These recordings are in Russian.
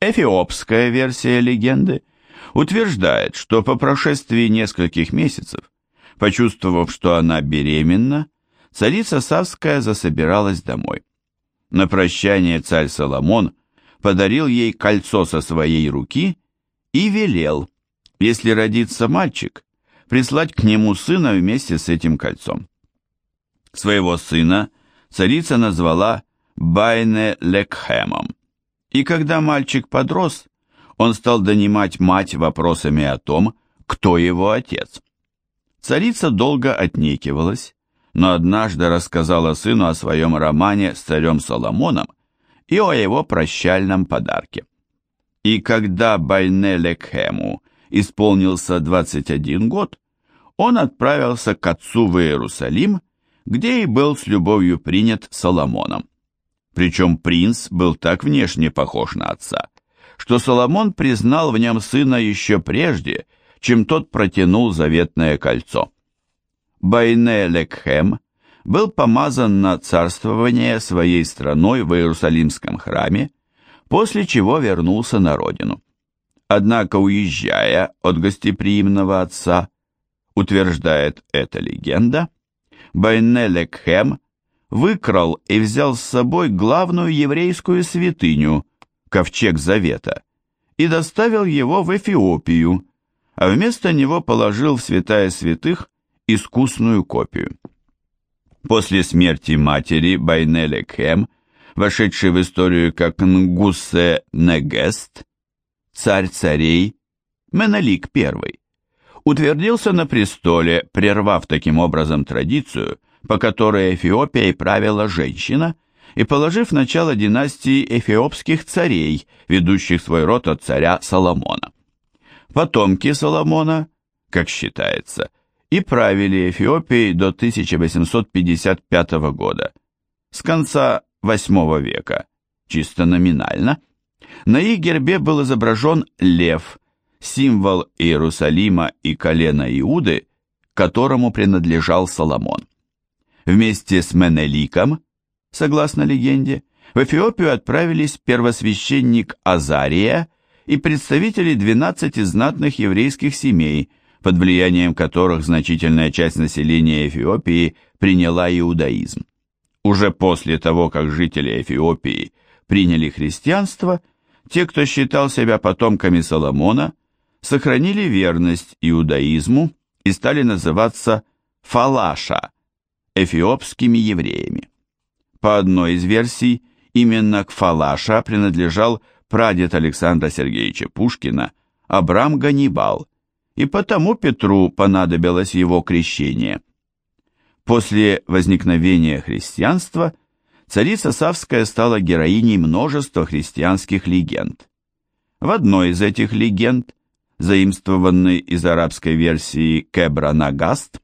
Эфиопская версия легенды утверждает, что по прошествии нескольких месяцев, почувствовав, что она беременна, царица Савская засобиралась домой. На прощание царь Соломон подарил ей кольцо со своей руки и велел, если родится мальчик, прислать к нему сына вместе с этим кольцом. Своего сына царица назвала Байне Лекхемом, и когда мальчик подрос, он стал донимать мать вопросами о том, кто его отец. Царица долго отнекивалась, но однажды рассказала сыну о своем романе с царем Соломоном и о его прощальном подарке. И когда Байнелекхему исполнился 21 год, он отправился к отцу в Иерусалим, где и был с любовью принят Соломоном. Причем принц был так внешне похож на отца, что Соломон признал в нем сына еще прежде, чем тот протянул заветное кольцо. Байне Лекхем был помазан на царствование своей страной в Иерусалимском храме, после чего вернулся на родину. Однако, уезжая от гостеприимного отца, утверждает эта легенда, Байне Лекхем выкрал и взял с собой главную еврейскую святыню, ковчег Завета, и доставил его в Эфиопию, а вместо него положил в святая святых искусную копию. После смерти матери Байнеле Кем, вошедшей в историю как Нгуссе Негест, царь царей, Менелик I, утвердился на престоле, прервав таким образом традицию, по которой Эфиопией правила женщина, и положив начало династии эфиопских царей, ведущих свой род от царя Соломона. Потомки Соломона, как считается, и правили Эфиопией до 1855 года, с конца VIII века, чисто номинально. На их гербе был изображен лев, символ Иерусалима и колена Иуды, которому принадлежал Соломон. Вместе с Менеликом, согласно легенде, в Эфиопию отправились первосвященник Азария и представители 12 знатных еврейских семей, под влиянием которых значительная часть населения Эфиопии приняла иудаизм. Уже после того, как жители Эфиопии приняли христианство, те, кто считал себя потомками Соломона, сохранили верность иудаизму и стали называться фалаша, эфиопскими евреями. По одной из версий, именно к фалаша принадлежал прадед Александра Сергеевича Пушкина Абрам Ганнибал, и потому Петру понадобилось его крещение. После возникновения христианства царица Савская стала героиней множества христианских легенд. В одной из этих легенд, заимствованной из арабской версии Кебра Нагаст,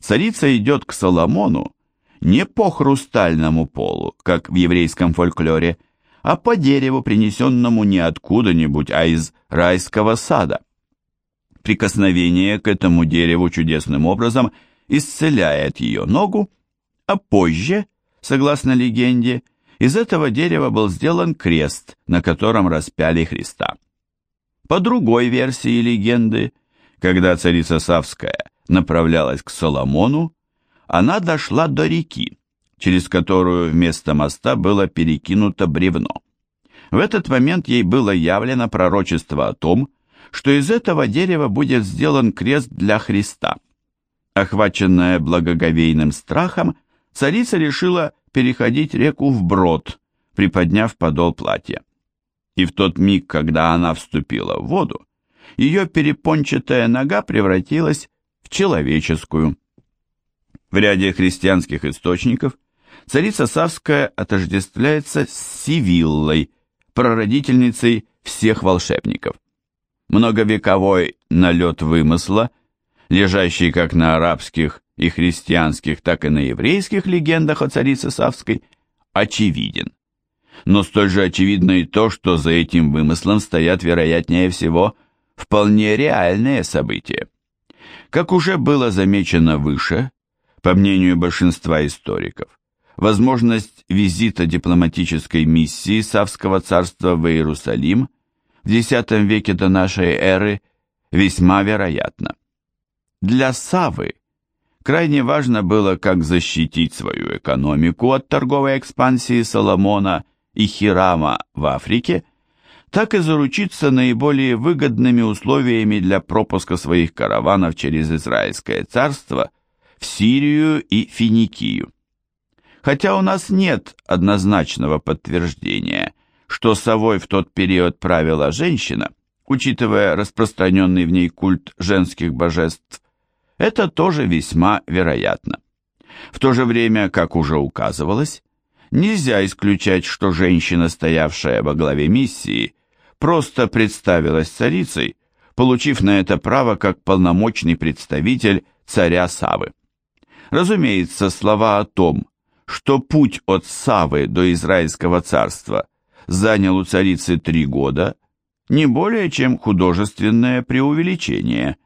царица идет к Соломону не по хрустальному полу, как в еврейском фольклоре, а по дереву, принесенному не откуда-нибудь, а из райского сада. Прикосновение к этому дереву чудесным образом исцеляет ее ногу, а позже, согласно легенде, из этого дерева был сделан крест, на котором распяли Христа. По другой версии легенды, когда царица Савская направлялась к Соломону, она дошла до реки, через которую вместо моста было перекинуто бревно. В этот момент ей было явлено пророчество о том, что из этого дерева будет сделан крест для Христа. Охваченная благоговейным страхом, царица решила переходить реку вброд, приподняв подол платья. И в тот миг, когда она вступила в воду, ее перепончатая нога превратилась в человеческую. В ряде христианских источников царица Савская отождествляется с Сивиллой, прародительницей всех волшебников многовековой налет вымысла, лежащий как на арабских и христианских, так и на еврейских легендах о царице Савской, очевиден. Но столь же очевидно и то, что за этим вымыслом стоят, вероятнее всего, вполне реальные события. Как уже было замечено выше, по мнению большинства историков, возможность визита дипломатической миссии Савского царства в Иерусалим – в X веке до нашей эры весьма вероятно. Для Савы крайне важно было как защитить свою экономику от торговой экспансии Соломона и Хирама в Африке, так и заручиться наиболее выгодными условиями для пропуска своих караванов через Израильское царство в Сирию и Финикию. Хотя у нас нет однозначного подтверждения, что совой в тот период правила женщина, учитывая распространенный в ней культ женских божеств, это тоже весьма вероятно. В то же время, как уже указывалось, нельзя исключать, что женщина, стоявшая во главе миссии, просто представилась царицей, получив на это право как полномочный представитель царя Савы. Разумеется, слова о том, что путь от Савы до Израильского царства занял у царицы три года, не более чем художественное преувеличение.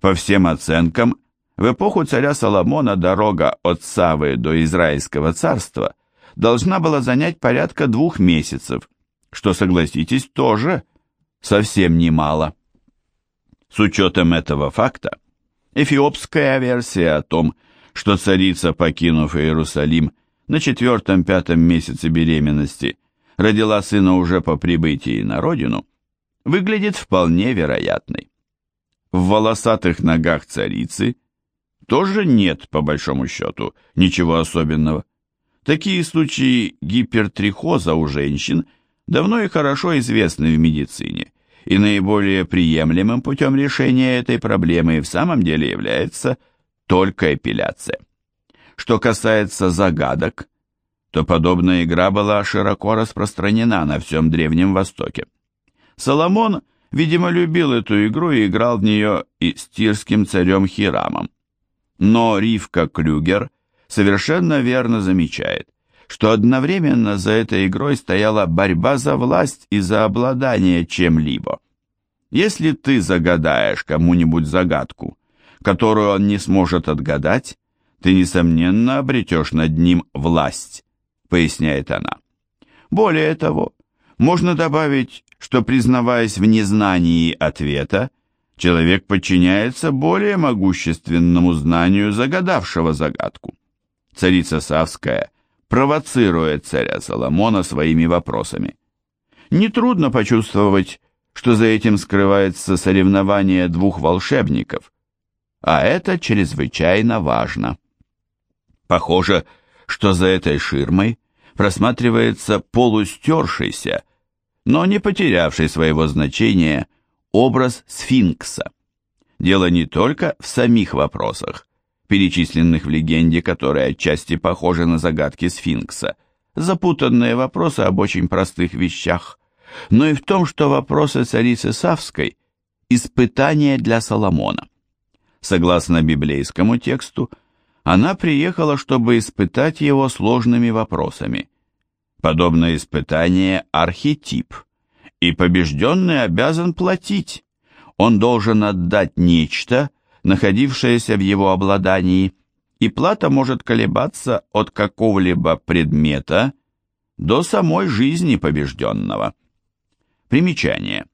По всем оценкам, в эпоху царя Соломона дорога от Савы до Израильского царства должна была занять порядка двух месяцев, что, согласитесь, тоже совсем немало. С учетом этого факта, эфиопская версия о том, что царица, покинув Иерусалим на четвертом-пятом месяце беременности, родила сына уже по прибытии на родину, выглядит вполне вероятной. В волосатых ногах царицы тоже нет, по большому счету, ничего особенного. Такие случаи гипертрихоза у женщин давно и хорошо известны в медицине, и наиболее приемлемым путем решения этой проблемы в самом деле является только эпиляция. Что касается загадок, то подобная игра была широко распространена на всем Древнем Востоке. Соломон, видимо, любил эту игру и играл в нее и с тирским царем Хирамом. Но Ривка Клюгер совершенно верно замечает, что одновременно за этой игрой стояла борьба за власть и за обладание чем-либо. Если ты загадаешь кому-нибудь загадку, которую он не сможет отгадать, ты, несомненно, обретешь над ним власть, поясняет она. Более того, можно добавить, что, признаваясь в незнании ответа, человек подчиняется более могущественному знанию загадавшего загадку. Царица Савская провоцирует царя Соломона своими вопросами. Нетрудно почувствовать, что за этим скрывается соревнование двух волшебников, а это чрезвычайно важно. Похоже, что за этой ширмой просматривается полустершийся, но не потерявший своего значения образ сфинкса. Дело не только в самих вопросах, перечисленных в легенде, которые отчасти похожи на загадки сфинкса, запутанные вопросы об очень простых вещах, но и в том, что вопросы царицы Савской – испытание для Соломона. Согласно библейскому тексту, она приехала, чтобы испытать его сложными вопросами. Подобное испытание – архетип, и побежденный обязан платить. Он должен отдать нечто, находившееся в его обладании, и плата может колебаться от какого-либо предмета до самой жизни побежденного. Примечание.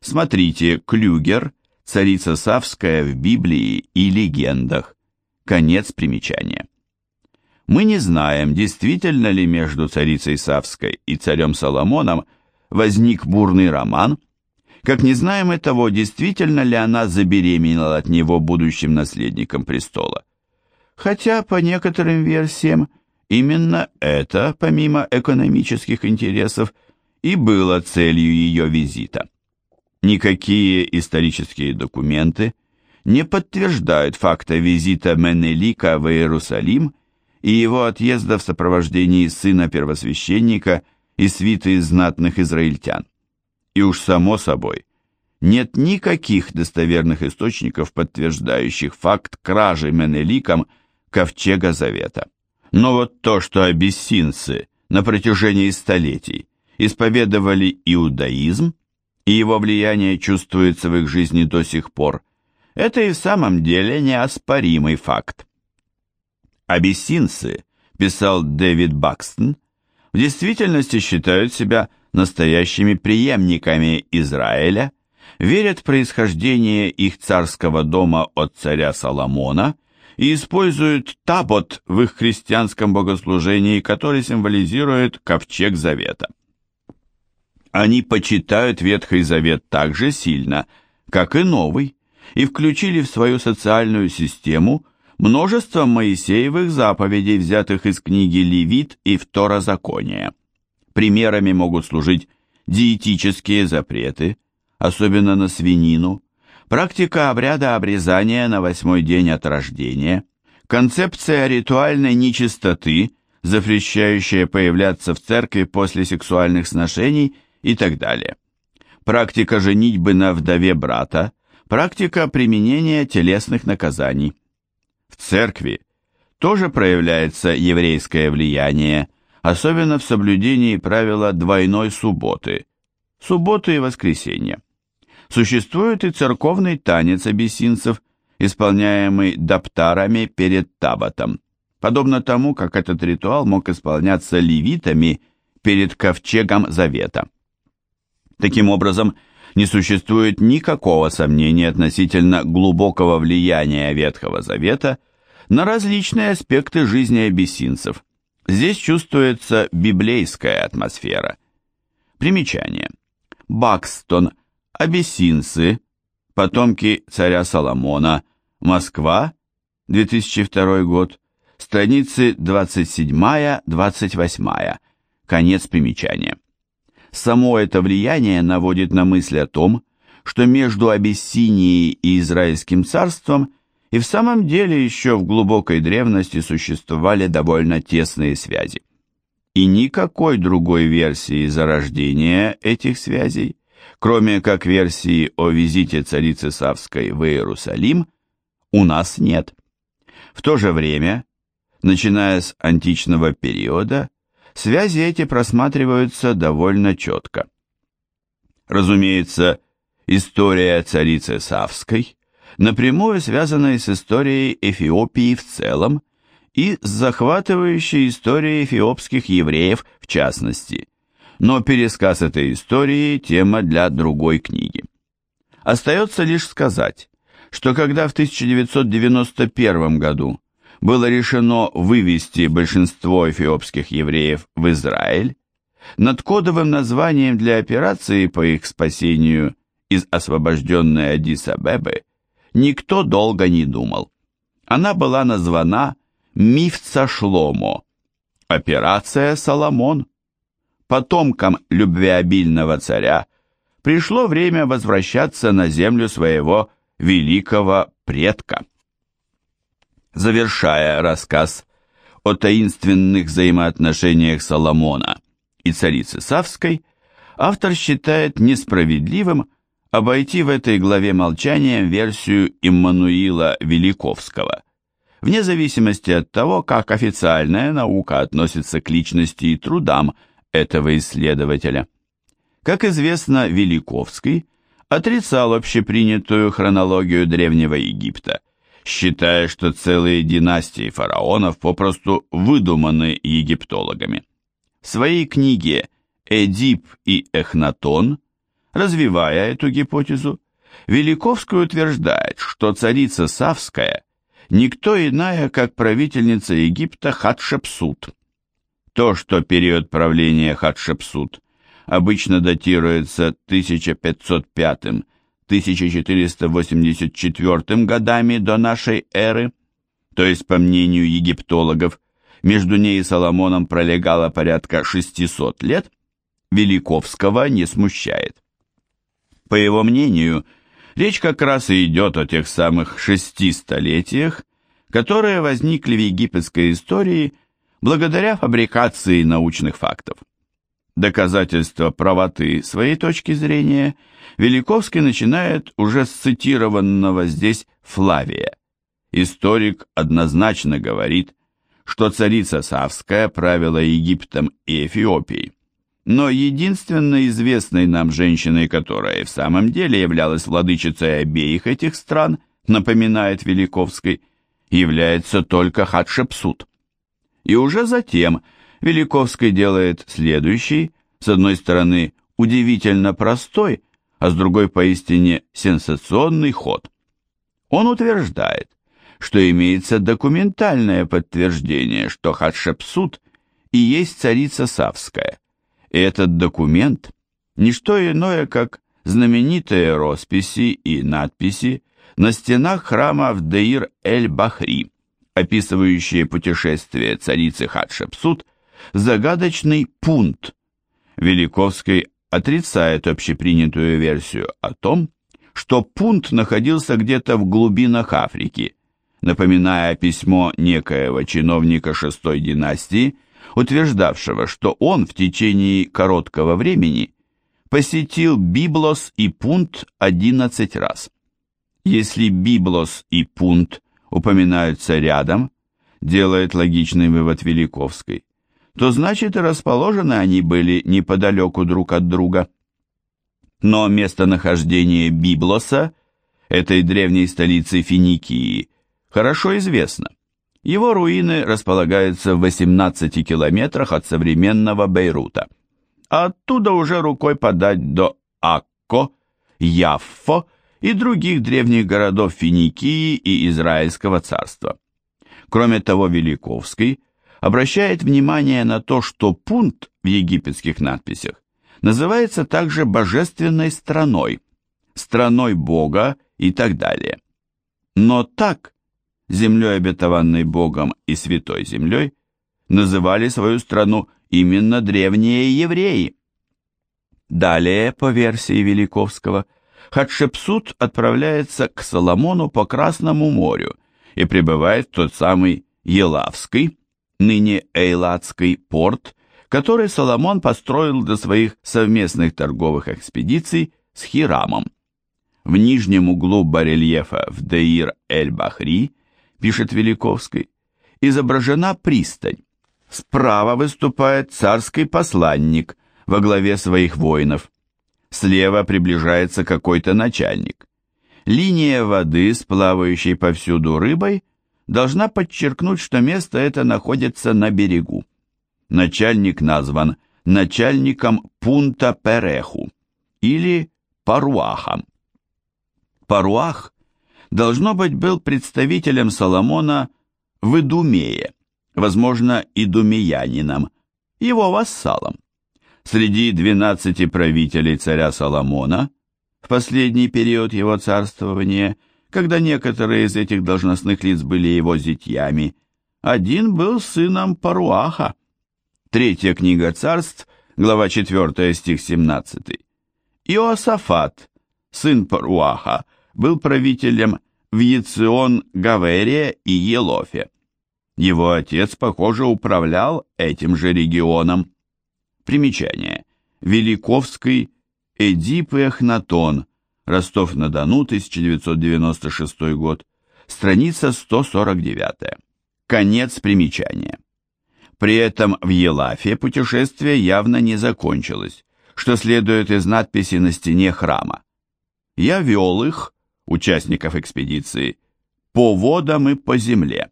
Смотрите Клюгер Царица Савская в Библии и легендах. Конец примечания. Мы не знаем, действительно ли между царицей Савской и царем Соломоном возник бурный роман, как не знаем и того, действительно ли она забеременела от него будущим наследником престола. Хотя, по некоторым версиям, именно это, помимо экономических интересов, и было целью ее визита. Никакие исторические документы не подтверждают факта визита Менелика в Иерусалим и его отъезда в сопровождении сына первосвященника и свиты знатных израильтян. И уж само собой, нет никаких достоверных источников, подтверждающих факт кражи Менеликом ковчега Завета. Но вот то, что абиссинцы на протяжении столетий исповедовали иудаизм, и его влияние чувствуется в их жизни до сих пор, это и в самом деле неоспоримый факт. Абиссинцы, писал Дэвид Бакстон, в действительности считают себя настоящими преемниками Израиля, верят в происхождение их царского дома от царя Соломона и используют табот в их христианском богослужении, который символизирует ковчег завета. Они почитают Ветхий Завет так же сильно, как и Новый, и включили в свою социальную систему множество Моисеевых заповедей, взятых из книги Левит и Второзакония. Примерами могут служить диетические запреты, особенно на свинину, практика обряда обрезания на восьмой день от рождения, концепция ритуальной нечистоты, запрещающая появляться в церкви после сексуальных сношений и так далее. Практика женитьбы на вдове брата, практика применения телесных наказаний. В церкви тоже проявляется еврейское влияние, особенно в соблюдении правила двойной субботы, субботы и воскресенья. Существует и церковный танец абиссинцев, исполняемый даптарами перед табатом, подобно тому, как этот ритуал мог исполняться левитами перед ковчегом завета. Таким образом, не существует никакого сомнения относительно глубокого влияния Ветхого Завета на различные аспекты жизни абиссинцев. Здесь чувствуется библейская атмосфера. Примечание. Бакстон, абиссинцы, потомки царя Соломона, Москва, 2002 год, страницы 27-28, конец примечания. Само это влияние наводит на мысль о том, что между Абиссинией и Израильским царством и в самом деле еще в глубокой древности существовали довольно тесные связи. И никакой другой версии зарождения этих связей, кроме как версии о визите царицы Савской в Иерусалим, у нас нет. В то же время, начиная с античного периода, связи эти просматриваются довольно четко. Разумеется, история царицы Савской напрямую связана с историей Эфиопии в целом и с захватывающей историей эфиопских евреев в частности. Но пересказ этой истории – тема для другой книги. Остается лишь сказать, что когда в 1991 году было решено вывести большинство эфиопских евреев в Израиль, над кодовым названием для операции по их спасению из освобожденной Адис-Абебы никто долго не думал. Она была названа «Мифца Шломо» – «Операция Соломон». Потомкам любвеобильного царя пришло время возвращаться на землю своего великого предка. Завершая рассказ о таинственных взаимоотношениях Соломона и царицы Савской, автор считает несправедливым обойти в этой главе молчанием версию Иммануила Великовского. Вне зависимости от того, как официальная наука относится к личности и трудам этого исследователя. Как известно, Великовский отрицал общепринятую хронологию Древнего Египта считая, что целые династии фараонов попросту выдуманы египтологами. В своей книге «Эдип и Эхнатон», развивая эту гипотезу, Великовский утверждает, что царица Савская никто иная, как правительница Египта Хатшепсут. То, что период правления Хатшепсут обычно датируется 1505 1484 годами до нашей эры, то есть, по мнению египтологов, между ней и Соломоном пролегало порядка 600 лет, Великовского не смущает. По его мнению, речь как раз и идет о тех самых шести столетиях, которые возникли в египетской истории благодаря фабрикации научных фактов. Доказательство правоты своей точки зрения Великовский начинает уже с цитированного здесь Флавия. Историк однозначно говорит, что царица Савская правила Египтом и Эфиопией. Но единственной известной нам женщиной, которая в самом деле являлась владычицей обеих этих стран, напоминает Великовской, является только Хатшепсут. И уже затем Великовский делает следующий, с одной стороны, удивительно простой, а с другой поистине сенсационный ход. Он утверждает, что имеется документальное подтверждение, что Хатшепсут и есть царица Савская. И этот документ – не что иное, как знаменитые росписи и надписи на стенах храма в Деир-эль-Бахри, описывающие путешествие царицы Хатшепсут загадочный пункт. Великовский отрицает общепринятую версию о том, что пункт находился где-то в глубинах Африки, напоминая письмо некоего чиновника шестой династии, утверждавшего, что он в течение короткого времени посетил Библос и Пунт 11 раз. Если Библос и Пунт упоминаются рядом, делает логичный вывод Великовской, то значит и расположены они были неподалеку друг от друга. Но местонахождение Библоса, этой древней столицы Финикии, хорошо известно. Его руины располагаются в 18 километрах от современного Бейрута. А оттуда уже рукой подать до Акко, Яффо и других древних городов Финикии и Израильского царства. Кроме того, Великовский обращает внимание на то, что пункт в египетских надписях называется также божественной страной, страной Бога и так далее. Но так, землей обетованной Богом и святой землей, называли свою страну именно древние евреи. Далее, по версии Великовского, Хатшепсут отправляется к Соломону по Красному морю и прибывает в тот самый Елавский, ныне Эйлатский порт, который Соломон построил для своих совместных торговых экспедиций с Хирамом. В нижнем углу барельефа в Деир-эль-Бахри, пишет Великовский, изображена пристань. Справа выступает царский посланник во главе своих воинов. Слева приближается какой-то начальник. Линия воды с плавающей повсюду рыбой должна подчеркнуть, что место это находится на берегу. Начальник назван начальником Пунта Переху или Паруахом. Паруах, должно быть, был представителем Соломона в Идумее, возможно, идумеянином, его вассалом. Среди двенадцати правителей царя Соломона в последний период его царствования – когда некоторые из этих должностных лиц были его зятьями, один был сыном Паруаха. Третья книга царств, глава 4, стих 17. Иосафат, сын Паруаха, был правителем в Яцион, Гавере и Елофе. Его отец, похоже, управлял этим же регионом. Примечание. Великовский Эдип и Эхнатон – Ростов-на-Дону, 1996 год, страница 149. Конец примечания. При этом в Елафе путешествие явно не закончилось, что следует из надписи на стене храма. Я вел их, участников экспедиции, по водам и по земле.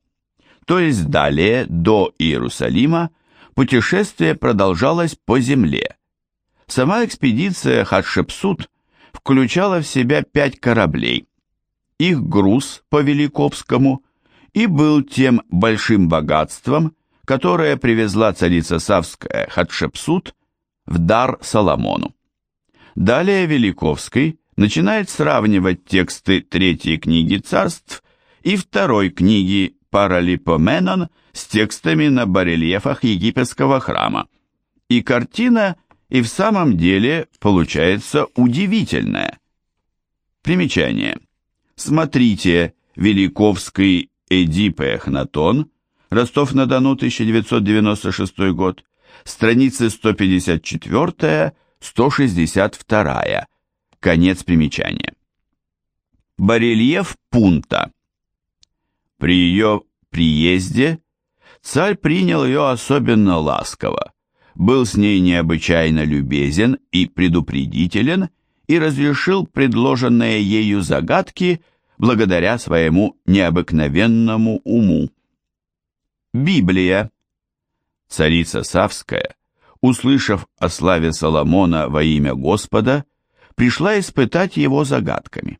То есть далее, до Иерусалима, путешествие продолжалось по земле. Сама экспедиция Хатшепсут включала в себя пять кораблей. Их груз по Великопскому и был тем большим богатством, которое привезла царица Савская Хатшепсут в дар Соломону. Далее Великовский начинает сравнивать тексты третьей книги царств и второй книги Паралипоменон с текстами на барельефах египетского храма. И картина и в самом деле получается удивительное. Примечание. Смотрите Великовский Эдип Эхнатон, Ростов-на-Дону, 1996 год, страницы 154-162, конец примечания. Барельеф Пунта. При ее приезде царь принял ее особенно ласково, был с ней необычайно любезен и предупредителен и разрешил предложенные ею загадки благодаря своему необыкновенному уму. Библия. Царица Савская, услышав о славе Соломона во имя Господа, пришла испытать его загадками.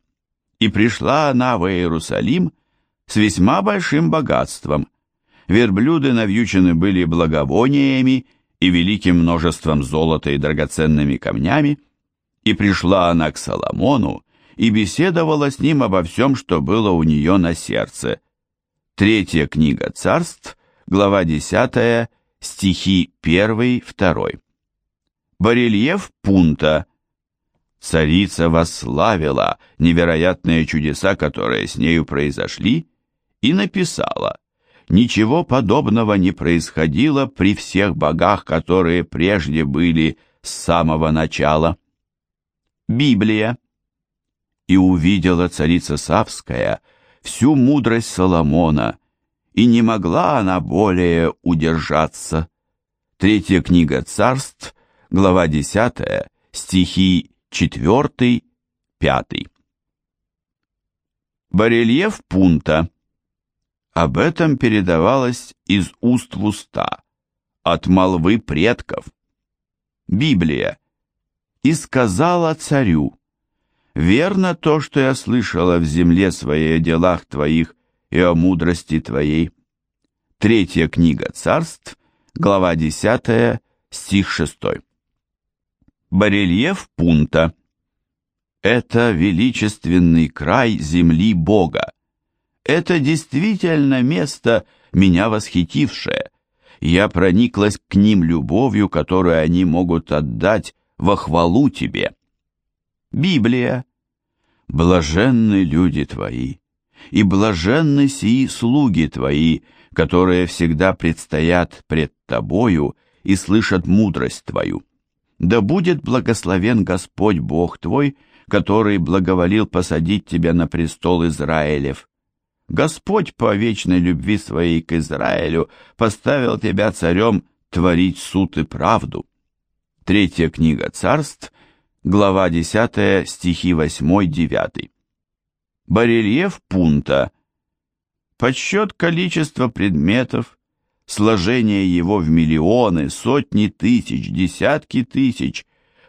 И пришла она в Иерусалим с весьма большим богатством. Верблюды навьючены были благовониями и великим множеством золота и драгоценными камнями, и пришла она к Соломону и беседовала с ним обо всем, что было у нее на сердце. Третья книга царств, глава 10, стихи 1-2. Барельеф Пунта. Царица восславила невероятные чудеса, которые с нею произошли, и написала, «Ничего подобного не происходило при всех богах, которые прежде были с самого начала». Библия. «И увидела царица Савская всю мудрость Соломона, и не могла она более удержаться». Третья книга царств, глава 10, стихи 4, 5. Барельеф пунта. Об этом передавалось из уст в уста, от молвы предков. Библия. «И сказала царю, верно то, что я слышала в земле своей о делах твоих и о мудрости твоей». Третья книга царств, глава 10, стих 6. Барельеф Пунта. Это величественный край земли Бога. Это действительно место, меня восхитившее. Я прониклась к ним любовью, которую они могут отдать во хвалу тебе. Библия. Блаженны люди твои, и блаженны сии слуги твои, которые всегда предстоят пред тобою и слышат мудрость твою. Да будет благословен Господь Бог твой, который благоволил посадить тебя на престол Израилев. Господь по вечной любви своей к Израилю поставил тебя царем творить суд и правду. Третья книга царств, глава 10, стихи 8-9. Барельеф пунта. Подсчет количества предметов, сложение его в миллионы, сотни тысяч, десятки тысяч,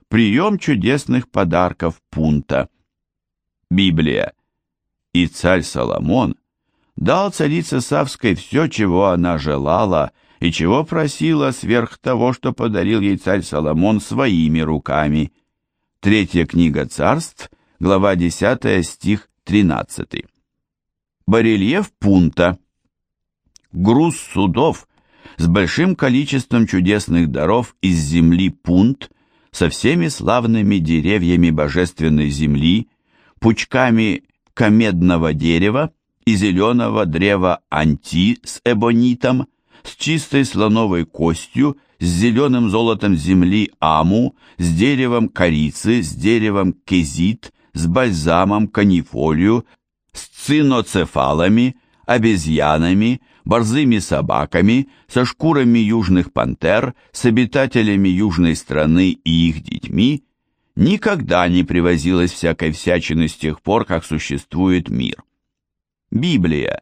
прием чудесных подарков пунта. Библия. И царь Соломон дал царице Савской все, чего она желала, и чего просила сверх того, что подарил ей царь Соломон своими руками. Третья книга царств, глава 10, стих 13. Барельеф пунта. Груз судов с большим количеством чудесных даров из земли пунт, со всеми славными деревьями божественной земли, пучками комедного дерева и зеленого древа анти с эбонитом, с чистой слоновой костью, с зеленым золотом земли аму, с деревом корицы, с деревом кезит, с бальзамом канифолию, с циноцефалами, обезьянами, борзыми собаками, со шкурами южных пантер, с обитателями южной страны и их детьми, никогда не привозилось всякой всячины с тех пор, как существует мир. Библия.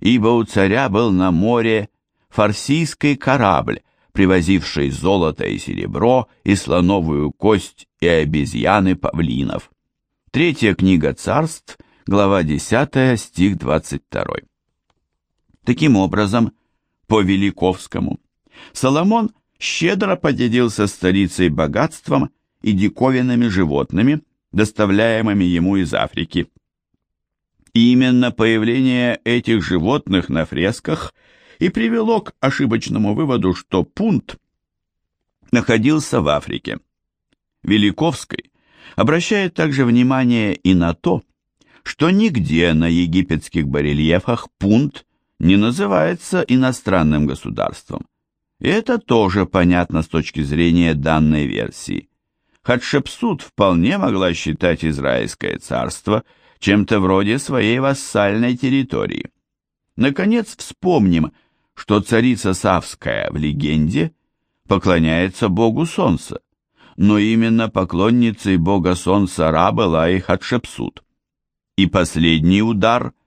Ибо у царя был на море фарсийский корабль, привозивший золото и серебро, и слоновую кость, и обезьяны павлинов. Третья книга царств, глава 10, стих 22. Таким образом, по Великовскому, Соломон щедро поделился столицей богатством и диковинными животными, доставляемыми ему из Африки. Именно появление этих животных на фресках и привело к ошибочному выводу, что пункт находился в Африке. Великовский обращает также внимание и на то, что нигде на египетских барельефах пункт не называется иностранным государством. И это тоже понятно с точки зрения данной версии. Хатшепсут вполне могла считать Израильское царство чем-то вроде своей вассальной территории. Наконец вспомним, что царица Савская в легенде поклоняется богу солнца, но именно поклонницей бога солнца Ра была и Хатшепсут. И последний удар –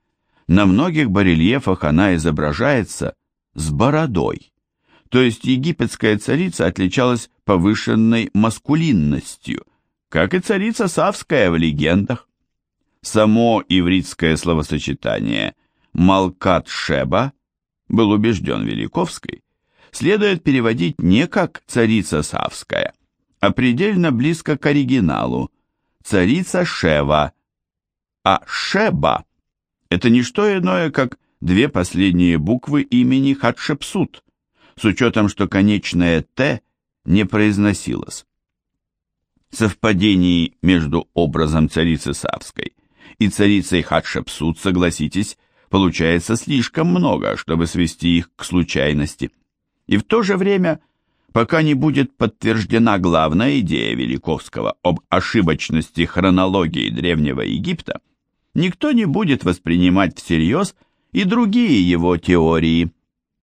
на многих барельефах она изображается с бородой, то есть египетская царица отличалась повышенной маскулинностью, как и царица Савская в легендах. Само ивритское словосочетание «Малкат-Шеба» был убежден Великовской, следует переводить не как «царица Савская», а предельно близко к оригиналу «царица Шева», а «Шеба» – это не что иное, как две последние буквы имени Хатшепсут, с учетом, что конечное «т» не произносилось. Совпадений между образом царицы Савской и царицей Хатшепсут, согласитесь, получается слишком много, чтобы свести их к случайности. И в то же время, пока не будет подтверждена главная идея Великовского об ошибочности хронологии Древнего Египта, никто не будет воспринимать всерьез и другие его теории –